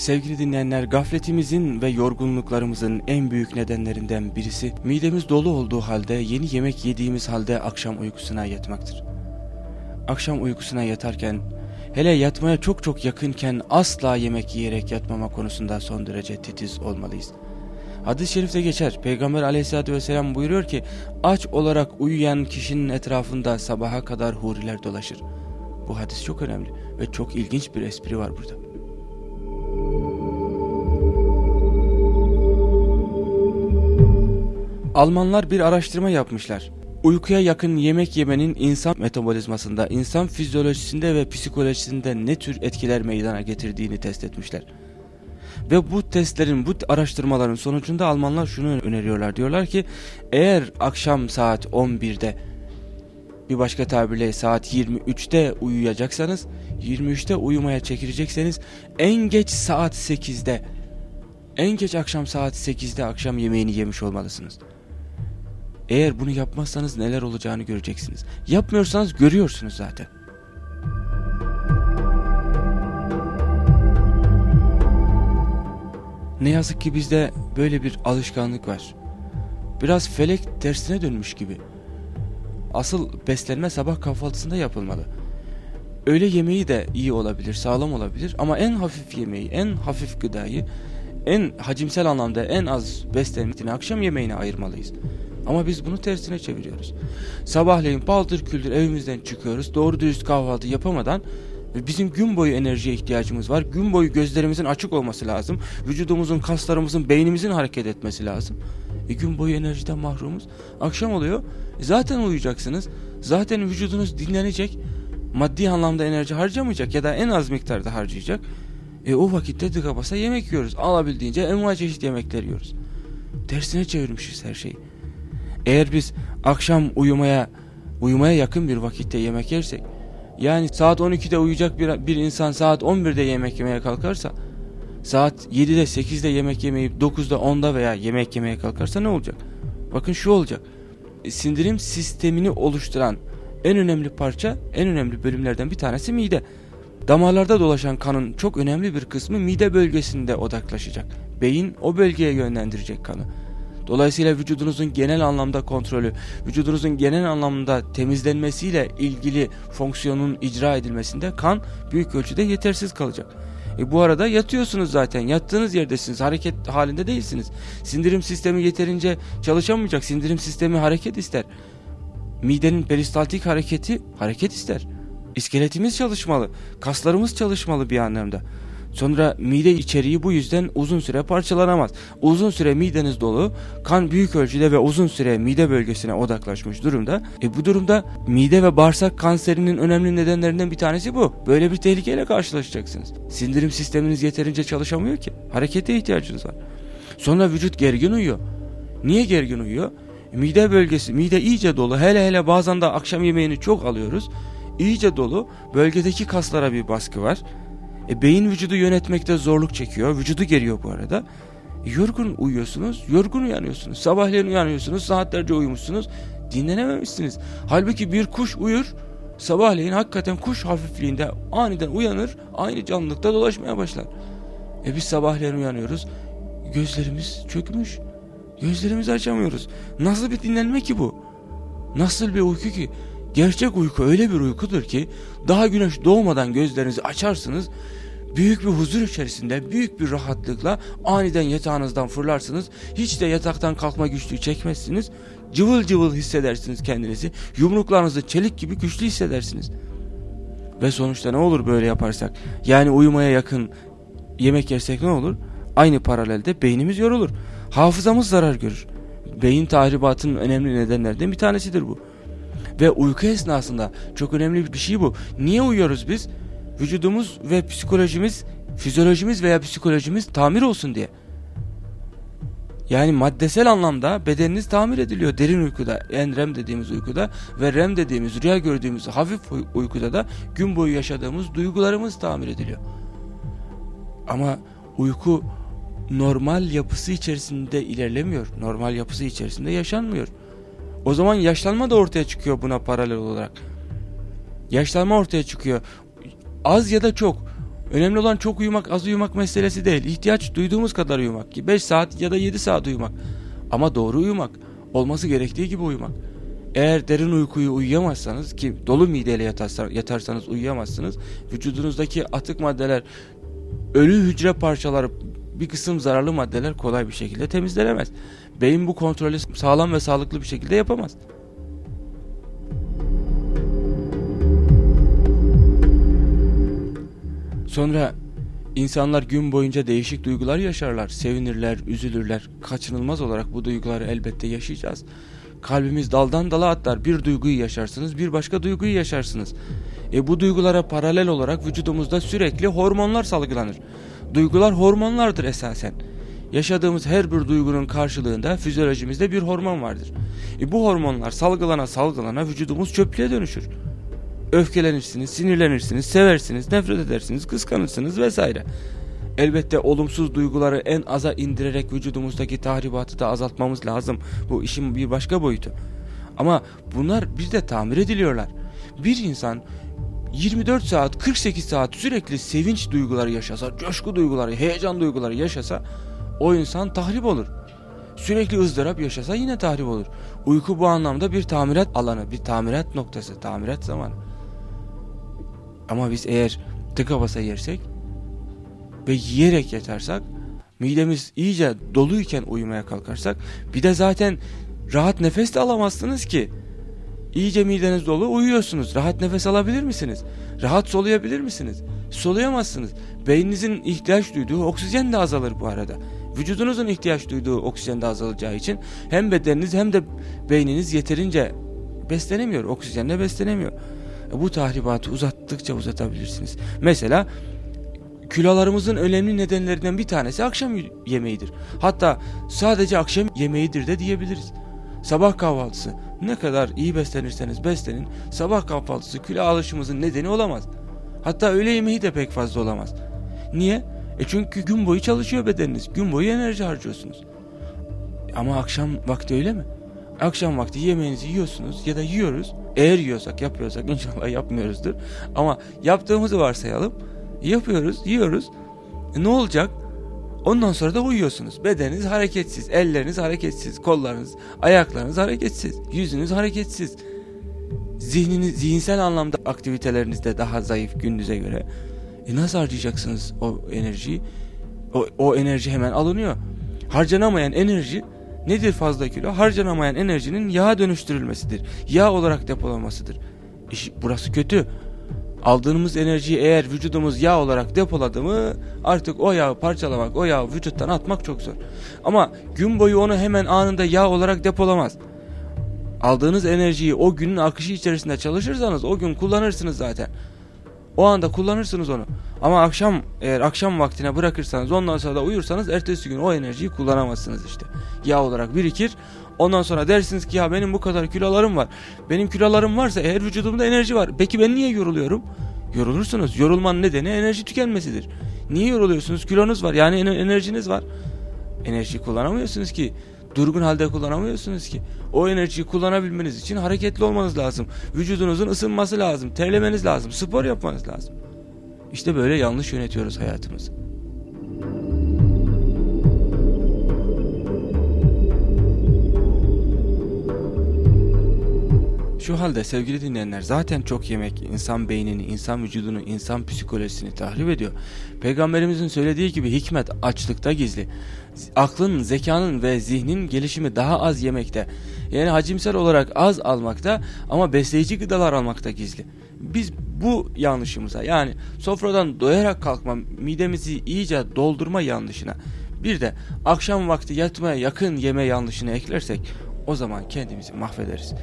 Sevgili dinleyenler gafletimizin ve yorgunluklarımızın en büyük nedenlerinden birisi midemiz dolu olduğu halde yeni yemek yediğimiz halde akşam uykusuna yatmaktır. Akşam uykusuna yatarken hele yatmaya çok çok yakınken asla yemek yiyerek yatmama konusunda son derece titiz olmalıyız. Hadis-i şerifte geçer. Peygamber aleyhissalatü vesselam buyuruyor ki aç olarak uyuyan kişinin etrafında sabaha kadar huriler dolaşır. Bu hadis çok önemli ve çok ilginç bir espri var burada. Almanlar bir araştırma yapmışlar. Uykuya yakın yemek yemenin insan metabolizmasında, insan fizyolojisinde ve psikolojisinde ne tür etkiler meydana getirdiğini test etmişler. Ve bu testlerin, bu araştırmaların sonucunda Almanlar şunu öneriyorlar. Diyorlar ki eğer akşam saat 11'de bir başka tabirle saat 23'te uyuyacaksanız, 23'te uyumaya çekilecekseniz en geç saat 8'de, en geç akşam saat 8'de akşam yemeğini yemiş olmalısınız. Eğer bunu yapmazsanız neler olacağını göreceksiniz. Yapmıyorsanız görüyorsunuz zaten. Ne yazık ki bizde böyle bir alışkanlık var. Biraz felek tersine dönmüş gibi. Asıl beslenme sabah kahvaltısında yapılmalı. Öğle yemeği de iyi olabilir, sağlam olabilir ama en hafif yemeği, en hafif gıdayı, en hacimsel anlamda en az beslenmesini akşam yemeğine ayırmalıyız. Ama biz bunu tersine çeviriyoruz. Sabahleyin paldır küldür evimizden çıkıyoruz. Doğru dürüst kahvaltı yapamadan bizim gün boyu enerjiye ihtiyacımız var. Gün boyu gözlerimizin açık olması lazım. Vücudumuzun, kaslarımızın, beynimizin hareket etmesi lazım. E gün boyu enerjiden mahrumuz. Akşam oluyor. E zaten uyuyacaksınız. Zaten vücudunuz dinlenecek. Maddi anlamda enerji harcamayacak ya da en az miktarda harcayacak. E o vakitte tıka basa yemek yiyoruz. Alabildiğince envai çeşit yemekler yiyoruz. Tersine çevirmişiz her şeyi. Eğer biz akşam uyumaya uyumaya yakın bir vakitte yemek yersek yani saat 12'de uyuyacak bir, bir insan saat 11'de yemek yemeye kalkarsa saat 7'de 8'de yemek yemeyip 9'da 10'da veya yemek yemeye kalkarsa ne olacak? Bakın şu olacak. E, sindirim sistemini oluşturan en önemli parça, en önemli bölümlerden bir tanesi mide. Damarlarda dolaşan kanın çok önemli bir kısmı mide bölgesinde odaklaşacak. Beyin o bölgeye yönlendirecek kanı. Dolayısıyla vücudunuzun genel anlamda kontrolü, vücudunuzun genel anlamda temizlenmesiyle ilgili fonksiyonun icra edilmesinde kan büyük ölçüde yetersiz kalacak. E bu arada yatıyorsunuz zaten. Yattığınız yerdesiniz. Hareket halinde değilsiniz. Sindirim sistemi yeterince çalışamayacak. Sindirim sistemi hareket ister. Midenin peristaltik hareketi hareket ister. İskeletimiz çalışmalı. Kaslarımız çalışmalı bir anlamda. Sonra mide içeriği bu yüzden uzun süre parçalanamaz. Uzun süre mideniz dolu, kan büyük ölçüde ve uzun süre mide bölgesine odaklaşmış durumda. E bu durumda mide ve bağırsak kanserinin önemli nedenlerinden bir tanesi bu. Böyle bir tehlikeyle karşılaşacaksınız. Sindirim sisteminiz yeterince çalışamıyor ki. Harekete ihtiyacınız var. Sonra vücut gergin uyuyor. Niye gergin uyuyor? Mide bölgesi, mide iyice dolu. Hele hele bazen de akşam yemeğini çok alıyoruz. İyice dolu. Bölgedeki kaslara bir baskı var. E, beyin vücudu yönetmekte zorluk çekiyor. Vücudu geriyor bu arada. E, yorgun uyuyorsunuz, yorgun uyanıyorsunuz. Sabahleyin uyanıyorsunuz, saatlerce uyumuşsunuz. Dinlenememişsiniz. Halbuki bir kuş uyur, sabahleyin hakikaten kuş hafifliğinde aniden uyanır, aynı canlılıkta dolaşmaya başlar. E biz sabahleyin uyanıyoruz, gözlerimiz çökmüş. Gözlerimizi açamıyoruz. Nasıl bir dinlenme ki bu? Nasıl bir uyku ki? Gerçek uyku öyle bir uykudur ki daha güneş doğmadan gözlerinizi açarsınız büyük bir huzur içerisinde büyük bir rahatlıkla aniden yatağınızdan fırlarsınız. Hiç de yataktan kalkma güçlüğü çekmezsiniz. Cıvıl cıvıl hissedersiniz kendinizi. Yumruklarınızı çelik gibi güçlü hissedersiniz. Ve sonuçta ne olur böyle yaparsak? Yani uyumaya yakın yemek yersek ne olur? Aynı paralelde beynimiz yorulur. Hafızamız zarar görür. Beyin tahribatının önemli nedenlerinden bir tanesidir bu. Ve uyku esnasında çok önemli bir şey bu. Niye uyuyoruz biz? Vücudumuz ve psikolojimiz, fizyolojimiz veya psikolojimiz tamir olsun diye. Yani maddesel anlamda bedeniniz tamir ediliyor derin uykuda, en REM dediğimiz uykuda ve REM dediğimiz rüya gördüğümüz hafif uykuda da gün boyu yaşadığımız duygularımız tamir ediliyor. Ama uyku normal yapısı içerisinde ilerlemiyor. Normal yapısı içerisinde yaşanmıyor. O zaman yaşlanma da ortaya çıkıyor buna paralel olarak. Yaşlanma ortaya çıkıyor. Az ya da çok Önemli olan çok uyumak az uyumak meselesi değil. İhtiyaç duyduğumuz kadar uyumak ki 5 saat ya da 7 saat uyumak. Ama doğru uyumak. Olması gerektiği gibi uyumak. Eğer derin uykuyu uyuyamazsanız ki dolu mideyle yatarsanız uyuyamazsınız. Vücudunuzdaki atık maddeler, ölü hücre parçaları, bir kısım zararlı maddeler kolay bir şekilde temizlenemez. Beyin bu kontrolü sağlam ve sağlıklı bir şekilde yapamaz. Sonra insanlar gün boyunca değişik duygular yaşarlar. Sevinirler, üzülürler. Kaçınılmaz olarak bu duyguları elbette yaşayacağız. Kalbimiz daldan dala atlar. Bir duyguyu yaşarsınız, bir başka duyguyu yaşarsınız. E bu duygulara paralel olarak vücudumuzda sürekli hormonlar salgılanır. Duygular hormonlardır esasen. Yaşadığımız her bir duygunun karşılığında fizyolojimizde bir hormon vardır. E bu hormonlar salgılana salgılana vücudumuz çöplüğe dönüşür. Öfkelenirsiniz, sinirlenirsiniz, seversiniz, nefret edersiniz, kıskanırsınız vesaire. Elbette olumsuz duyguları en aza indirerek vücudumuzdaki tahribatı da azaltmamız lazım. Bu işin bir başka boyutu. Ama bunlar bir de tamir ediliyorlar. Bir insan 24 saat 48 saat sürekli sevinç duyguları yaşasa, coşku duyguları, heyecan duyguları yaşasa o insan tahrip olur. Sürekli ızdırap yaşasa yine tahrip olur. Uyku bu anlamda bir tamirat alanı, bir tamirat noktası, tamirat zamanı. Ama biz eğer tıka basa yersek ve yiyerek yatarsak midemiz iyice doluyken uyumaya kalkarsak bir de zaten rahat nefes de alamazsınız ki. İyice mideniz dolu uyuyorsunuz. Rahat nefes alabilir misiniz? Rahat soluyabilir misiniz? Soluyamazsınız. Beyninizin ihtiyaç duyduğu oksijen de azalır bu arada. Vücudunuzun ihtiyaç duyduğu oksijen de azalacağı için hem bedeniniz hem de beyniniz yeterince beslenemiyor. Oksijenle beslenemiyor. E, bu tahribatı uzattıkça uzatabilirsiniz. Mesela kilolarımızın önemli nedenlerinden bir tanesi akşam yemeğidir. Hatta sadece akşam yemeğidir de diyebiliriz. Sabah kahvaltısı ne kadar iyi beslenirseniz beslenin sabah kahvaltısı kilo alışımızın nedeni olamaz. Hatta öğle yemeği de pek fazla olamaz. Niye? E çünkü gün boyu çalışıyor bedeniniz. Gün boyu enerji harcıyorsunuz. Ama akşam vakti öyle mi? Akşam vakti yemeğinizi yiyorsunuz ya da yiyoruz. Eğer yiyorsak yapıyorsak inşallah yapmıyoruzdur. Ama yaptığımızı varsayalım. Yapıyoruz, yiyoruz. E ne olacak? Ondan sonra da uyuyorsunuz. Bedeniniz hareketsiz, elleriniz hareketsiz, kollarınız, ayaklarınız hareketsiz, yüzünüz hareketsiz. Zihniniz, zihinsel anlamda aktiviteleriniz de daha zayıf gündüze göre. E nasıl harcayacaksınız o enerjiyi? O, o enerji hemen alınıyor. Harcanamayan enerji nedir fazla kilo? Harcanamayan enerjinin yağa dönüştürülmesidir. Yağ olarak depolanmasıdır. İş, burası kötü. Aldığımız enerjiyi eğer vücudumuz yağ olarak depoladı mı artık o yağı parçalamak, o yağı vücuttan atmak çok zor. Ama gün boyu onu hemen anında yağ olarak depolamaz. Aldığınız enerjiyi o günün akışı içerisinde çalışırsanız o gün kullanırsınız zaten. O anda kullanırsınız onu. Ama akşam eğer akşam vaktine bırakırsanız ondan sonra da uyursanız ertesi gün o enerjiyi kullanamazsınız işte. Yağ olarak birikir. Ondan sonra dersiniz ki ya benim bu kadar kilolarım var. Benim kilolarım varsa eğer vücudumda enerji var. Peki ben niye yoruluyorum? Yorulursunuz. Yorulmanın nedeni enerji tükenmesidir. Niye yoruluyorsunuz? Kilonuz var. Yani enerjiniz var. Enerji kullanamıyorsunuz ki. Durgun halde kullanamıyorsunuz ki. O enerjiyi kullanabilmeniz için hareketli olmanız lazım. Vücudunuzun ısınması lazım. Terlemeniz lazım. Spor yapmanız lazım. İşte böyle yanlış yönetiyoruz hayatımızı. Şu halde sevgili dinleyenler zaten çok yemek insan beynini, insan vücudunu, insan psikolojisini tahrip ediyor. Peygamberimizin söylediği gibi hikmet açlıkta gizli. Aklın, zekanın ve zihnin gelişimi daha az yemekte. Yani hacimsel olarak az almakta ama besleyici gıdalar almakta gizli. Biz bu yanlışımıza yani sofradan doyarak kalkma, midemizi iyice doldurma yanlışına bir de akşam vakti yatmaya yakın yeme yanlışını eklersek o zaman kendimizi mahvederiz.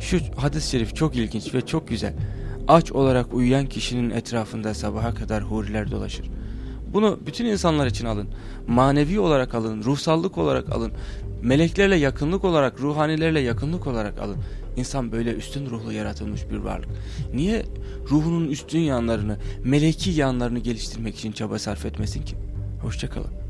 Şu hadis-i şerif çok ilginç ve çok güzel. Aç olarak uyuyan kişinin etrafında sabaha kadar huriler dolaşır. Bunu bütün insanlar için alın. Manevi olarak alın, ruhsallık olarak alın. Meleklerle yakınlık olarak, ruhanilerle yakınlık olarak alın. İnsan böyle üstün ruhlu yaratılmış bir varlık. Niye ruhunun üstün yanlarını, meleki yanlarını geliştirmek için çaba sarf etmesin ki? Hoşçakalın.